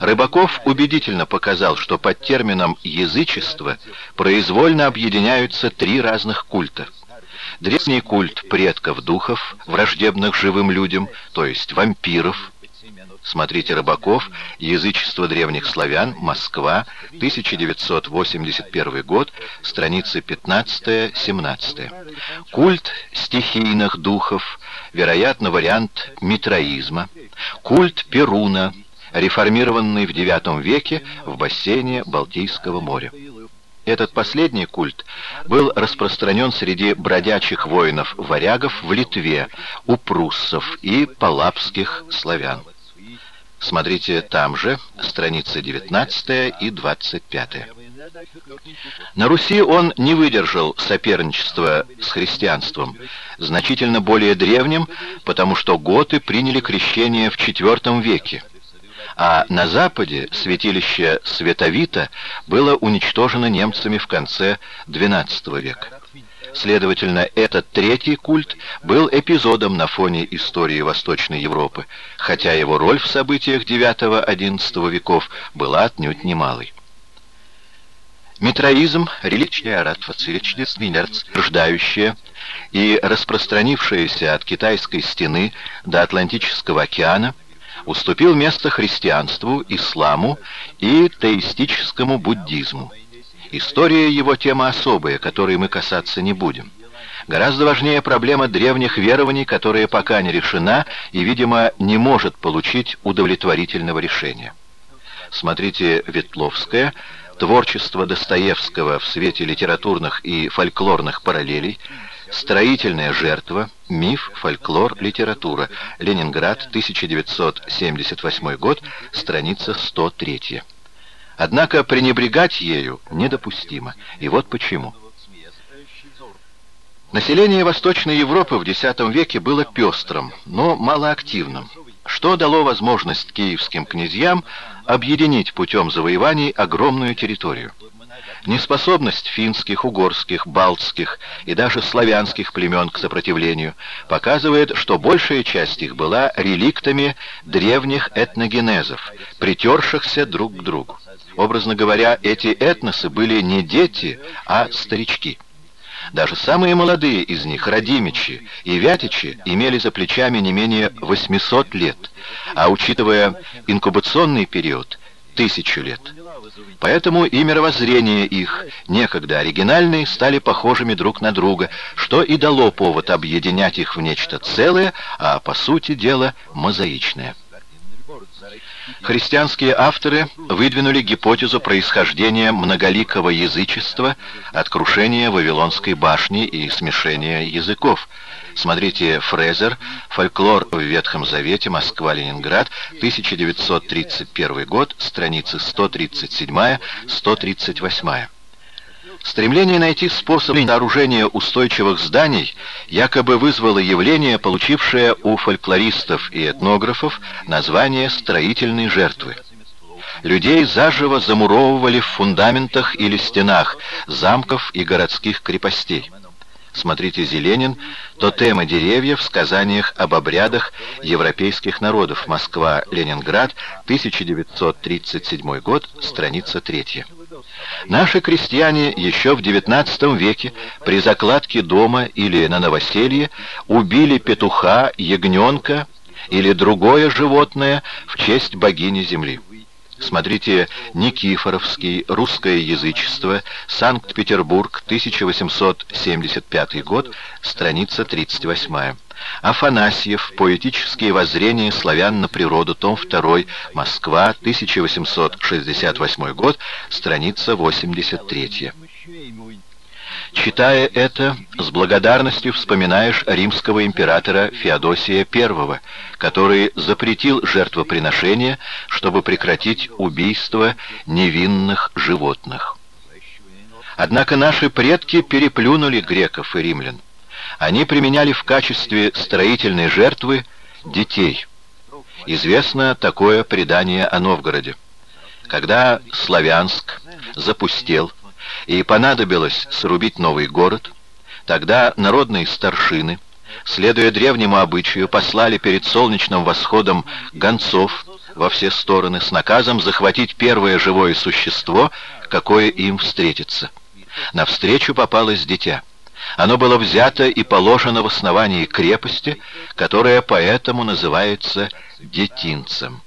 Рыбаков убедительно показал, что под термином «язычество» произвольно объединяются три разных культа. Древний культ предков духов, враждебных живым людям, то есть вампиров. Смотрите Рыбаков, «Язычество древних славян», Москва, 1981 год, страницы 15-17. Культ стихийных духов, вероятно, вариант митроизма. Культ Перуна, реформированный в IX веке в бассейне Балтийского моря. Этот последний культ был распространен среди бродячих воинов-варягов в Литве, у пруссов и палапских славян. Смотрите там же, страницы 19 и 25. На Руси он не выдержал соперничества с христианством, значительно более древним, потому что готы приняли крещение в IV веке, а на западе святилище Световита было уничтожено немцами в конце XII века. Следовательно, этот третий культ был эпизодом на фоне истории Восточной Европы, хотя его роль в событиях IX-XI веков была отнюдь немалой. Митроизм, религия ратфациричниц, рождающая и распространившаяся от китайской стены до Атлантического океана, уступил место христианству, исламу и теистическому буддизму. История его тема особая, которой мы касаться не будем. Гораздо важнее проблема древних верований, которая пока не решена и, видимо, не может получить удовлетворительного решения. Смотрите Ветловская «Творчество Достоевского в свете литературных и фольклорных параллелей», «Строительная жертва», «Миф, фольклор, литература», Ленинград, 1978 год, страница 103. Однако пренебрегать ею недопустимо. И вот почему. Население Восточной Европы в X веке было пестрым, но малоактивным, что дало возможность киевским князьям объединить путем завоеваний огромную территорию. Неспособность финских, угорских, балтских и даже славянских племен к сопротивлению показывает, что большая часть их была реликтами древних этногенезов, притершихся друг к другу. Образно говоря, эти этносы были не дети, а старички. Даже самые молодые из них, родимичи и вятичи, имели за плечами не менее 800 лет, а учитывая инкубационный период, тысячу лет. Поэтому и мировоззрение их, некогда оригинальные, стали похожими друг на друга, что и дало повод объединять их в нечто целое, а по сути дела мозаичное. Христианские авторы выдвинули гипотезу происхождения многоликого язычества от крушения Вавилонской башни и смешения языков. Смотрите Фрезер, «Фольклор в Ветхом Завете. Москва-Ленинград. 1931 год. Страницы 137-138». Стремление найти способ сооружения устойчивых зданий якобы вызвало явление, получившее у фольклористов и этнографов название «строительной жертвы». Людей заживо замуровывали в фундаментах или стенах замков и городских крепостей. Смотрите Зеленин, «Тотемы деревьев в сказаниях об обрядах европейских народов. Москва, Ленинград, 1937 год, страница 3». Наши крестьяне еще в XIX веке при закладке дома или на новоселье убили петуха, ягненка или другое животное в честь богини земли. Смотрите «Никифоровский. Русское язычество. Санкт-Петербург. 1875 год. Страница 38». Афанасьев. Поэтические воззрения славян на природу. Том 2. Москва. 1868 год. Страница 83. Читая это, с благодарностью вспоминаешь римского императора Феодосия I, который запретил жертвоприношение, чтобы прекратить убийство невинных животных. Однако наши предки переплюнули греков и римлян. Они применяли в качестве строительной жертвы детей. Известно такое предание о Новгороде. Когда Славянск запустел, и понадобилось срубить новый город, тогда народные старшины, следуя древнему обычаю, послали перед солнечным восходом гонцов во все стороны с наказом захватить первое живое существо, какое им встретится. Навстречу попалось дитя. Оно было взято и положено в основании крепости, которая поэтому называется детинцем.